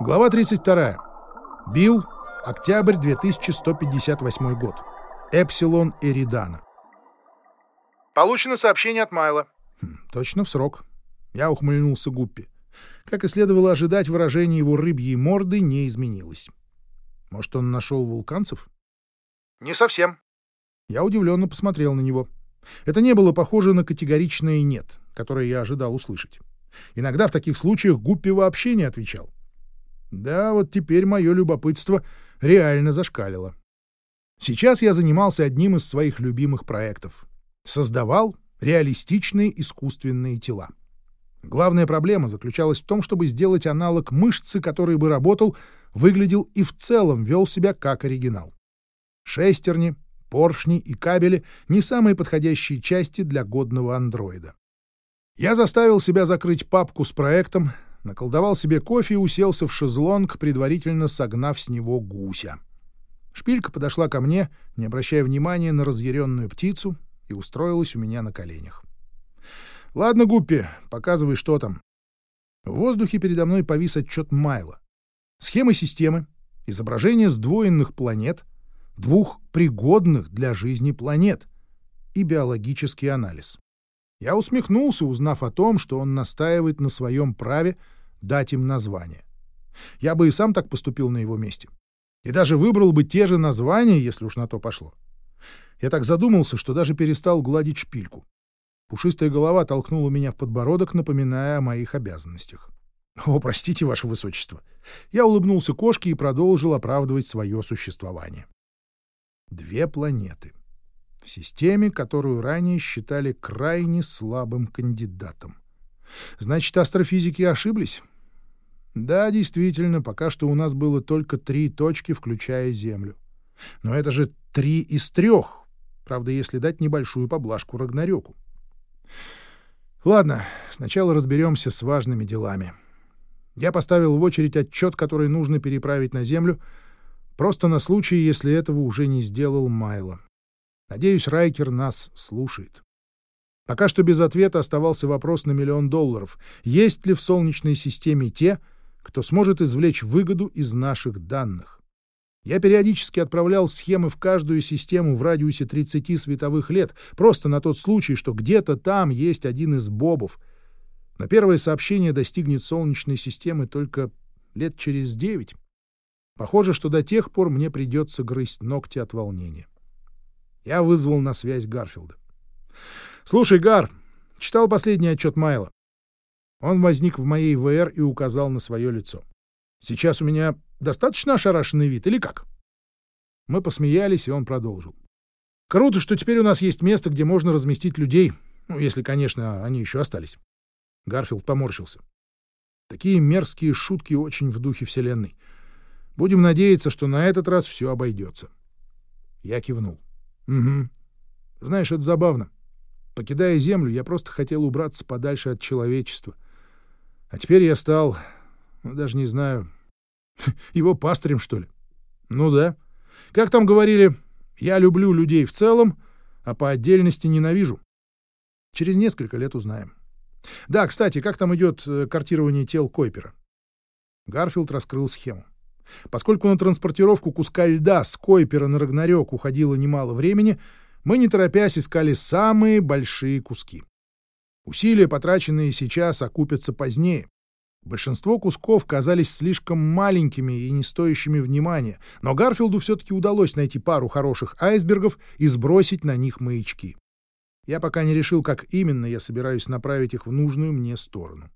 Глава 32. Билл. Октябрь 2158 год. Эпсилон Эридана. Получено сообщение от Майла. Хм, точно в срок. Я ухмыльнулся Гуппи. Как и следовало ожидать, выражение его рыбьей морды не изменилось. Может, он нашел вулканцев? Не совсем. Я удивленно посмотрел на него. Это не было похоже на категоричное «нет», которое я ожидал услышать. Иногда в таких случаях Гуппи вообще не отвечал. Да, вот теперь мое любопытство реально зашкалило. Сейчас я занимался одним из своих любимых проектов. Создавал реалистичные искусственные тела. Главная проблема заключалась в том, чтобы сделать аналог мышцы, который бы работал, выглядел и в целом вел себя как оригинал. Шестерни, поршни и кабели — не самые подходящие части для годного андроида. Я заставил себя закрыть папку с проектом, наколдовал себе кофе и уселся в шезлонг, предварительно согнав с него гуся. Шпилька подошла ко мне, не обращая внимания на разъяренную птицу, и устроилась у меня на коленях. «Ладно, Гуппи, показывай, что там». В воздухе передо мной повис отчет Майла. Схемы системы, изображение сдвоенных планет, двух пригодных для жизни планет и биологический анализ. Я усмехнулся, узнав о том, что он настаивает на своем праве дать им название. Я бы и сам так поступил на его месте. И даже выбрал бы те же названия, если уж на то пошло. Я так задумался, что даже перестал гладить шпильку. Пушистая голова толкнула меня в подбородок, напоминая о моих обязанностях. «О, простите, ваше высочество!» Я улыбнулся кошке и продолжил оправдывать свое существование. Две планеты. В системе, которую ранее считали крайне слабым кандидатом. Значит, астрофизики ошиблись? Да, действительно, пока что у нас было только три точки, включая Землю. Но это же три из трех. Правда, если дать небольшую поблажку Рагнарёку. Ладно, сначала разберемся с важными делами. Я поставил в очередь отчет, который нужно переправить на Землю, просто на случай, если этого уже не сделал Майло. Надеюсь, Райкер нас слушает. Пока что без ответа оставался вопрос на миллион долларов. Есть ли в Солнечной системе те, кто сможет извлечь выгоду из наших данных? Я периодически отправлял схемы в каждую систему в радиусе 30 световых лет, просто на тот случай, что где-то там есть один из бобов. Но первое сообщение достигнет Солнечной системы только лет через девять. Похоже, что до тех пор мне придется грызть ногти от волнения. Я вызвал на связь Гарфилда. «Слушай, Гар, читал последний отчет Майла?» Он возник в моей ВР и указал на свое лицо. «Сейчас у меня достаточно ошарашенный вид, или как?» Мы посмеялись, и он продолжил. «Круто, что теперь у нас есть место, где можно разместить людей, ну, если, конечно, они еще остались». Гарфилд поморщился. Такие мерзкие шутки очень в духе Вселенной. Будем надеяться, что на этот раз все обойдется. Я кивнул. Угу. Знаешь, это забавно. Покидая Землю, я просто хотел убраться подальше от человечества. А теперь я стал, ну, даже не знаю, его пастырем, что ли? Ну да. Как там говорили, я люблю людей в целом, а по отдельности ненавижу. Через несколько лет узнаем. Да, кстати, как там идет э, картирование тел Койпера? Гарфилд раскрыл схему. Поскольку на транспортировку куска льда с Койпера на Рагнарёк уходило немало времени, мы, не торопясь, искали самые большие куски. Усилия, потраченные сейчас, окупятся позднее. Большинство кусков казались слишком маленькими и не стоящими внимания, но Гарфилду все-таки удалось найти пару хороших айсбергов и сбросить на них маячки. Я пока не решил, как именно я собираюсь направить их в нужную мне сторону.